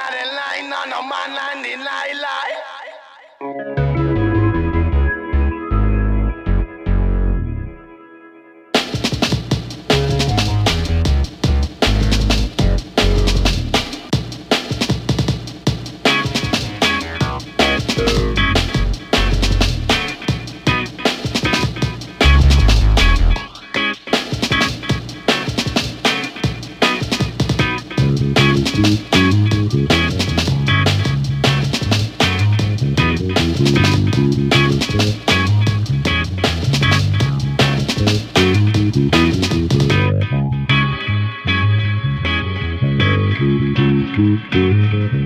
not in line, no, no man landing lie, lie. Música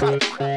Crack, crack.